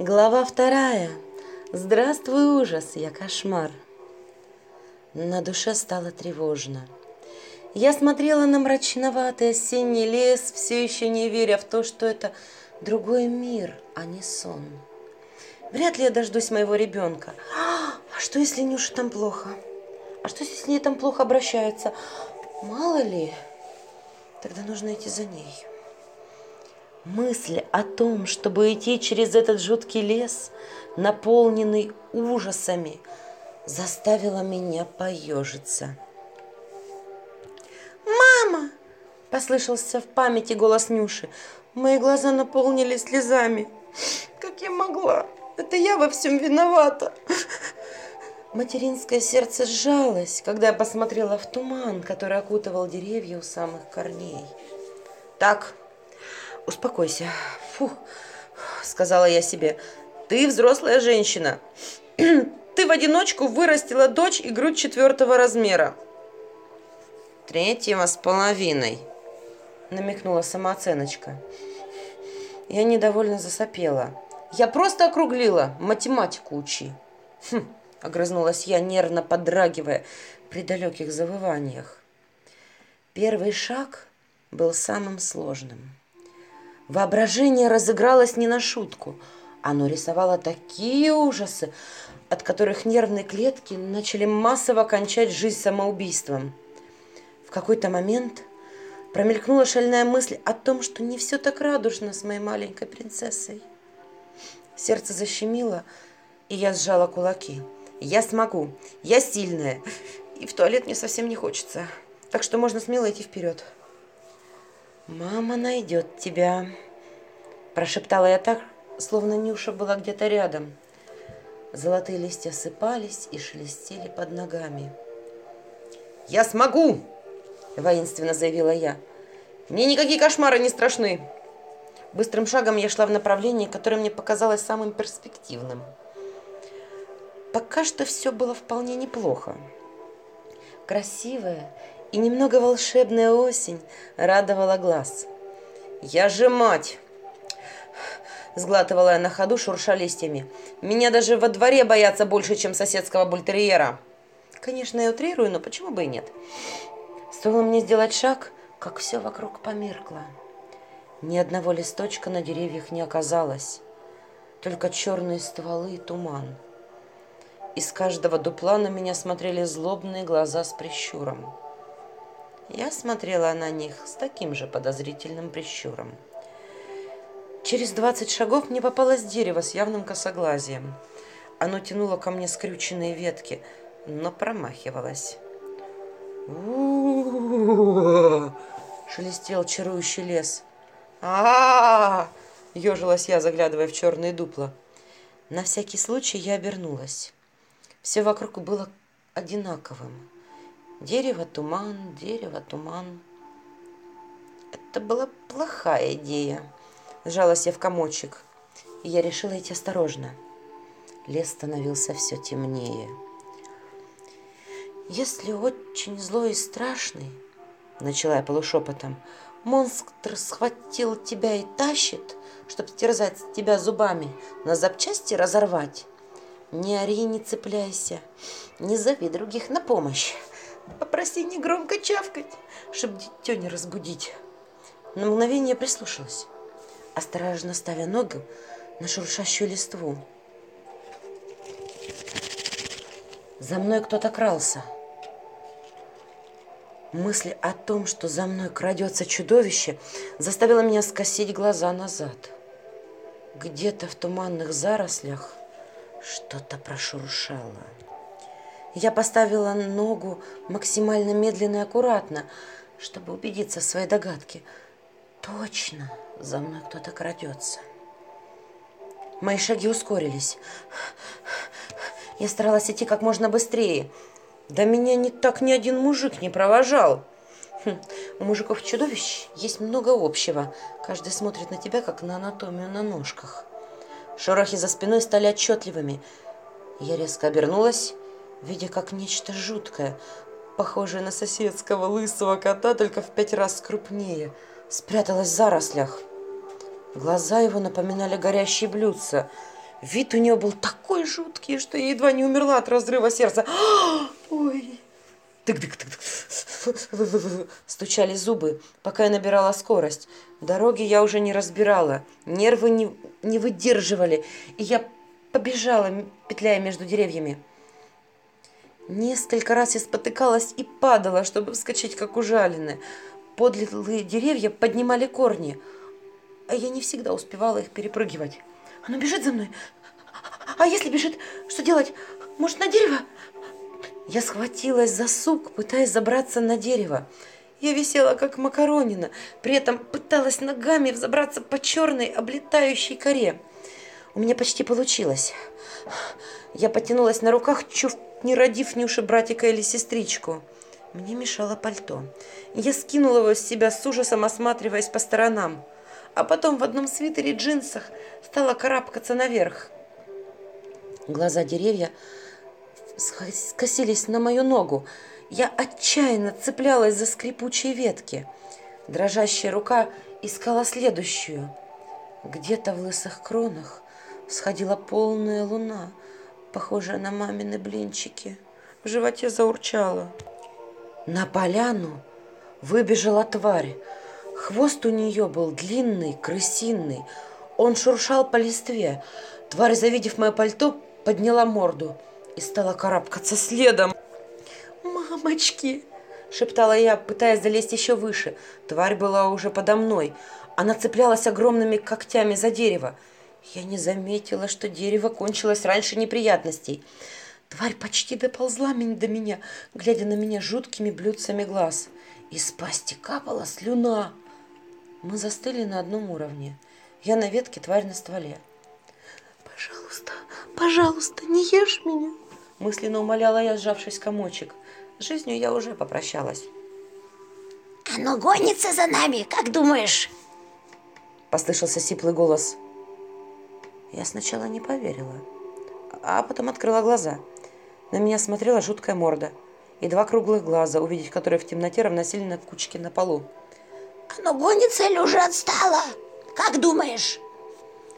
Глава вторая. Здравствуй, ужас, я кошмар. На душе стало тревожно. Я смотрела на мрачноватый осенний лес, все еще не веря в то, что это другой мир, а не сон. Вряд ли я дождусь моего ребенка. А что, если Нюша там плохо? А что, если с ней там плохо обращаются? Мало ли, тогда нужно идти за ней. Мысль о том, чтобы идти через этот жуткий лес, наполненный ужасами, заставила меня поежиться. «Мама!» – послышался в памяти голос Нюши. Мои глаза наполнились слезами. «Как я могла? Это я во всем виновата!» Материнское сердце сжалось, когда я посмотрела в туман, который окутывал деревья у самых корней. «Так, успокойся. Фу, сказала я себе. Ты взрослая женщина. Ты в одиночку вырастила дочь и грудь четвертого размера. Третьего с половиной, намекнула самооценочка. Я недовольно засопела. Я просто округлила, математику учи. Хм, огрызнулась я, нервно подрагивая при далеких завываниях. Первый шаг был самым сложным. Воображение разыгралось не на шутку. Оно рисовало такие ужасы, от которых нервные клетки начали массово кончать жизнь самоубийством. В какой-то момент промелькнула шальная мысль о том, что не все так радужно с моей маленькой принцессой. Сердце защемило, и я сжала кулаки. Я смогу, я сильная, и в туалет мне совсем не хочется, так что можно смело идти вперед. «Мама найдет тебя», – прошептала я так, словно Нюша была где-то рядом. Золотые листья сыпались и шелестели под ногами. «Я смогу!» – воинственно заявила я. «Мне никакие кошмары не страшны!» Быстрым шагом я шла в направлении, которое мне показалось самым перспективным. Пока что все было вполне неплохо. Красивая и немного волшебная осень радовала глаз. «Я же мать!» Сглатывала я на ходу, шурша листьями. «Меня даже во дворе боятся больше, чем соседского бультерьера!» Конечно, я утрирую, но почему бы и нет? Стоило мне сделать шаг, как все вокруг померкло. Ни одного листочка на деревьях не оказалось, только черные стволы и туман. Из каждого дупла на меня смотрели злобные глаза с прищуром. Я смотрела на них с таким же подозрительным прищуром. Через двадцать шагов мне попалось дерево с явным косоглазием. Оно тянуло ко мне скрюченные ветки, но промахивалось. шелестел чарующий лес. а ежилась я, заглядывая в черные дупла. На всякий случай я обернулась. Все вокруг было одинаковым. Дерево, туман, дерево, туман. Это была плохая идея. Сжалась я в комочек, и я решила идти осторожно. Лес становился все темнее. «Если очень злой и страшный, — начала я полушепотом, — монстр схватил тебя и тащит, чтобы терзать тебя зубами, на запчасти разорвать. Не ори, не цепляйся, не зови других на помощь. Попроси негромко чавкать, чтобы дитё не разбудить. На мгновение прислушалась, осторожно ставя ногу на шуршащую листву. За мной кто-то крался. Мысль о том, что за мной крадется чудовище, заставила меня скосить глаза назад. Где-то в туманных зарослях что-то прошуршало. Я поставила ногу максимально медленно и аккуратно, чтобы убедиться в своей догадке. Точно, за мной кто-то крадется. Мои шаги ускорились. Я старалась идти как можно быстрее. Да меня не так ни один мужик не провожал. Хм, у мужиков чудовищ есть много общего. Каждый смотрит на тебя, как на анатомию на ножках. Шорохи за спиной стали отчетливыми. Я резко обернулась видя как нечто жуткое, похожее на соседского лысого кота, только в пять раз крупнее, спряталось в зарослях. Глаза его напоминали горящие блюдца. Вид у нее был такой жуткий, что я едва не умерла от разрыва сердца. Ой! Тык-тык-тык. Стучали зубы, пока я набирала скорость. Дороги я уже не разбирала, нервы не, не выдерживали, и я побежала, петляя между деревьями. Несколько раз я спотыкалась и падала, чтобы вскочить, как ужаленная. Подлые деревья поднимали корни, а я не всегда успевала их перепрыгивать. Оно бежит за мной. А если бежит, что делать? Может, на дерево? Я схватилась за сук, пытаясь забраться на дерево. Я висела, как макаронина, при этом пыталась ногами взобраться по черной облетающей коре. У меня почти получилось. Я потянулась на руках, чув не родив Нюше братика или сестричку. Мне мешало пальто. Я скинула его с себя с ужасом, осматриваясь по сторонам. А потом в одном свитере и джинсах стала карабкаться наверх. Глаза деревья скосились на мою ногу. Я отчаянно цеплялась за скрипучие ветки. Дрожащая рука искала следующую. Где-то в лысых кронах сходила полная луна, похожая на мамины блинчики. В животе заурчала. На поляну выбежала тварь. Хвост у нее был длинный, крысиный. Он шуршал по листве. Тварь, завидев мое пальто, подняла морду и стала карабкаться следом. «Мамочки!» – шептала я, пытаясь залезть еще выше. Тварь была уже подо мной. Она цеплялась огромными когтями за дерево. Я не заметила, что дерево кончилось раньше неприятностей. Тварь почти доползла до меня, глядя на меня жуткими блюдцами глаз. Из пасти капала слюна. Мы застыли на одном уровне. Я на ветке, тварь на стволе. «Пожалуйста, пожалуйста, не ешь меня!» Мысленно умоляла я, сжавшись комочек. С жизнью я уже попрощалась. «Оно гонится за нами, как думаешь?» Послышался сиплый голос. Я сначала не поверила, а потом открыла глаза. На меня смотрела жуткая морда и два круглых глаза, увидеть которые в темноте равносильно кучке на полу. «Оно гонится или уже отстало? Как думаешь?»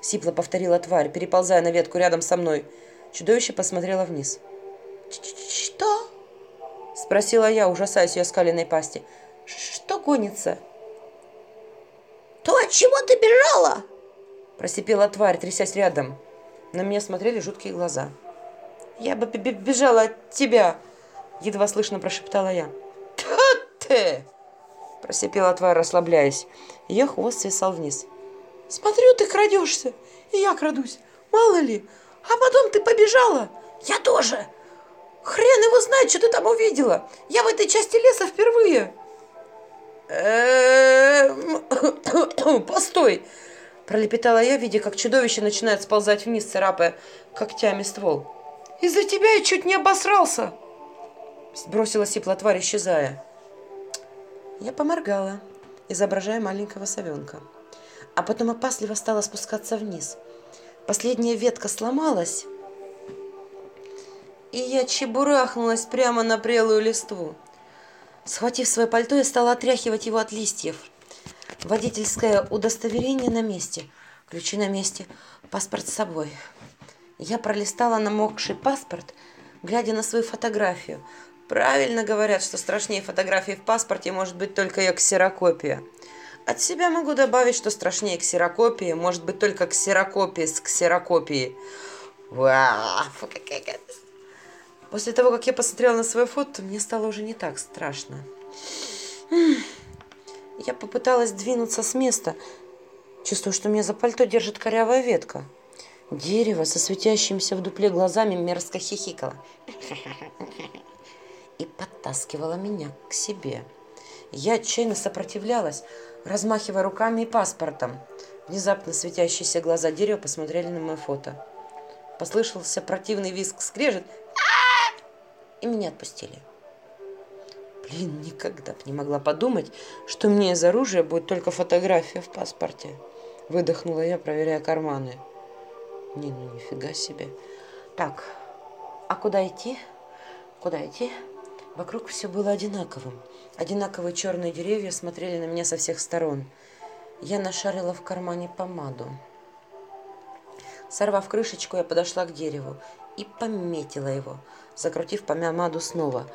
Сипло повторила тварь, переползая на ветку рядом со мной. Чудовище посмотрело вниз. «Что?» Спросила я, ужасаясь ее скаленной пасти. «Что гонится?» «То, от чего ты бежала?» Просипела тварь, трясясь рядом. На меня смотрели жуткие глаза. «Я бы бежала от тебя!» Едва слышно прошептала я. ты!» Просипела тварь, расслабляясь. Ее хвост свисал вниз. «Смотрю, ты крадешься, и я крадусь. Мало ли. А потом ты побежала. Я тоже. Хрен его знает, что ты там увидела. Я в этой части леса впервые». Эм, постой! Пролепетала я, видя, как чудовище начинает сползать вниз, царапая когтями ствол. «Из-за тебя я чуть не обосрался!» Сбросила сипла тварь, исчезая. Я поморгала, изображая маленького совенка. А потом опасливо стала спускаться вниз. Последняя ветка сломалась, и я чебурахнулась прямо на прелую листву. Схватив свое пальто, я стала отряхивать его от листьев. Водительское удостоверение на месте, ключи на месте, паспорт с собой. Я пролистала намокший паспорт, глядя на свою фотографию. Правильно говорят, что страшнее фотографии в паспорте может быть только ее ксерокопия. От себя могу добавить, что страшнее ксерокопии может быть только ксерокопия с ксерокопией. После того, как я посмотрела на свое фото, мне стало уже не так страшно. Я попыталась двинуться с места. Чувствую, что меня за пальто держит корявая ветка. Дерево со светящимися в дупле глазами мерзко хихикало. И подтаскивало меня к себе. Я отчаянно сопротивлялась, размахивая руками и паспортом. Внезапно светящиеся глаза дерева посмотрели на мое фото. Послышался противный визг скрежет, и меня отпустили. Блин, никогда бы не могла подумать, что мне из оружия будет только фотография в паспорте. Выдохнула я, проверяя карманы. Не, ну нифига себе. Так, а куда идти? Куда идти? Вокруг все было одинаковым. Одинаковые черные деревья смотрели на меня со всех сторон. Я нашарила в кармане помаду. Сорвав крышечку, я подошла к дереву и пометила его, закрутив помаду снова.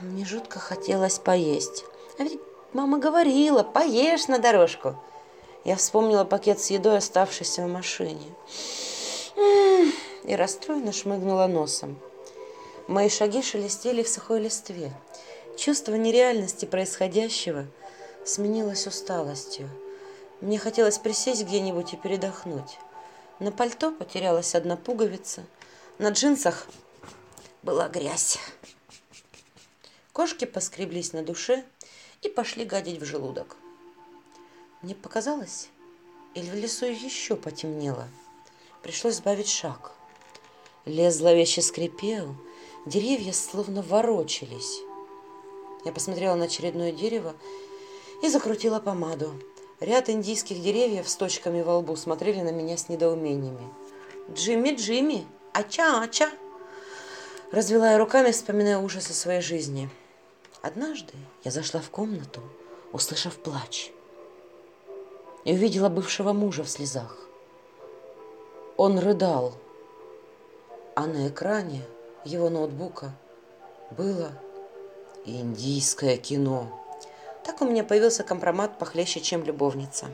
Мне жутко хотелось поесть. А ведь мама говорила, поешь на дорожку. Я вспомнила пакет с едой, оставшийся в машине. И расстроенно шмыгнула носом. Мои шаги шелестели в сухой листве. Чувство нереальности происходящего сменилось усталостью. Мне хотелось присесть где-нибудь и передохнуть. На пальто потерялась одна пуговица, на джинсах была грязь. Кошки поскреблись на душе и пошли гадить в желудок. Мне показалось, или в лесу еще потемнело. Пришлось сбавить шаг. Лес зловеще скрипел, деревья словно ворочались. Я посмотрела на очередное дерево и закрутила помаду. Ряд индийских деревьев с точками во лбу смотрели на меня с недоумениями. «Джимми, Джимми! Ача, ача!» Развела я руками, вспоминая ужасы своей жизни. Однажды я зашла в комнату, услышав плач, и увидела бывшего мужа в слезах. Он рыдал, а на экране его ноутбука было индийское кино. Так у меня появился компромат похлеще, чем любовница.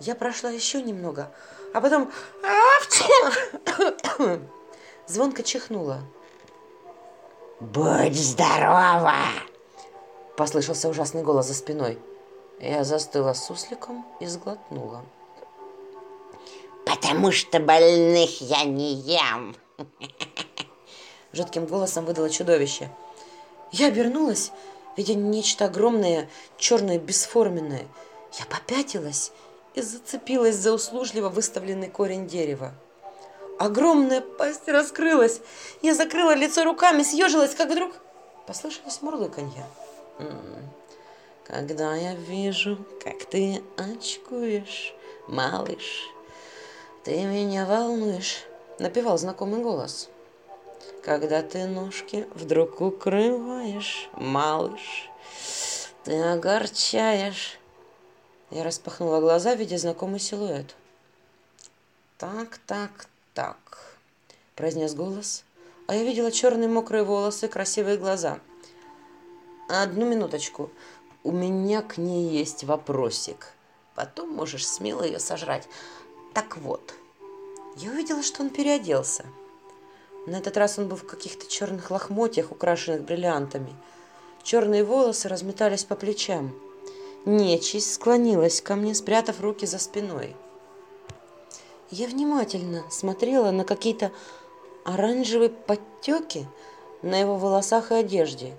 Я прошла еще немного, а потом звонко чихнула. «Будь здорова!» Послышался ужасный голос за спиной. Я застыла сусликом и сглотнула. «Потому что больных я не ем!» Жутким голосом выдало чудовище. Я обернулась, видя нечто огромное, черное, бесформенное. Я попятилась и зацепилась за услужливо выставленный корень дерева. Огромная пасть раскрылась. Я закрыла лицо руками, съежилась, как вдруг послышалось мурлыканье. Когда я вижу, как ты очкуешь, малыш, ты меня волнуешь, напевал знакомый голос. Когда ты ножки вдруг укрываешь, малыш, ты огорчаешь. Я распахнула глаза, видя знакомый силуэт. Так, так, так, произнес голос, а я видела черные мокрые волосы, красивые глаза. Одну минуточку, у меня к ней есть вопросик. Потом можешь смело ее сожрать. Так вот, я увидела, что он переоделся. На этот раз он был в каких-то черных лохмотьях, украшенных бриллиантами. Черные волосы разметались по плечам. Нечисть склонилась ко мне, спрятав руки за спиной. Я внимательно смотрела на какие-то оранжевые подтеки на его волосах и одежде.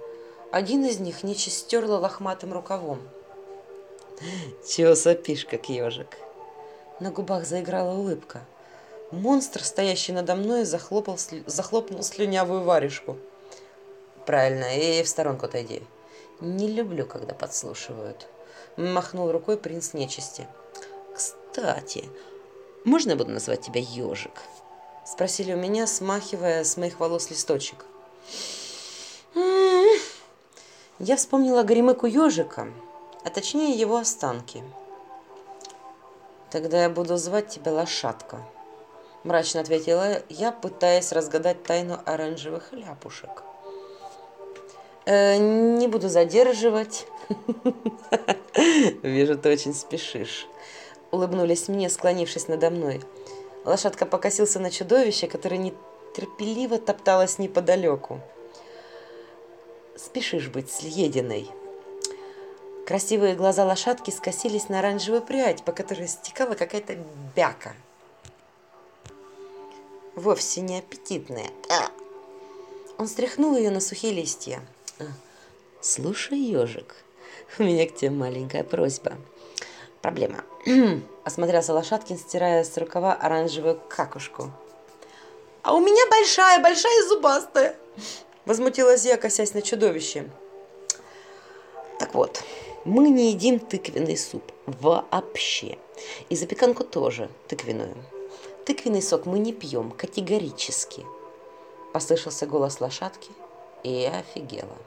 Один из них нечисть стерла лохматым рукавом. «Чего сопишь, как ежик?» На губах заиграла улыбка. Монстр, стоящий надо мной, захлопал, захлопнул слюнявую варежку. «Правильно, и в сторонку отойди. Не люблю, когда подслушивают». Махнул рукой принц нечисти. «Кстати, можно я буду называть тебя ежик?» Спросили у меня, смахивая с моих волос листочек. Я вспомнила горемыку ежика, а точнее его останки. «Тогда я буду звать тебя Лошадка», – мрачно ответила я, пытаясь разгадать тайну оранжевых ляпушек. «Э, «Не буду задерживать». «Вижу, ты очень спешишь», – улыбнулись мне, склонившись надо мной. Лошадка покосился на чудовище, которое нетерпеливо топталось неподалеку. «Спешишь быть съеденной». Красивые глаза лошадки скосились на оранжевую прядь, по которой стекала какая-то бяка. Вовсе не аппетитная. Он стряхнул ее на сухие листья. «Слушай, ежик, у меня к тебе маленькая просьба. Проблема». Осмотрелся Лошадкин, стирая с рукава оранжевую какушку. «А у меня большая, большая зубастая!» Возмутилась я, косясь на чудовище. Так вот, мы не едим тыквенный суп вообще. И запеканку тоже тыквенную. Тыквенный сок мы не пьем категорически. Послышался голос лошадки, и я офигела.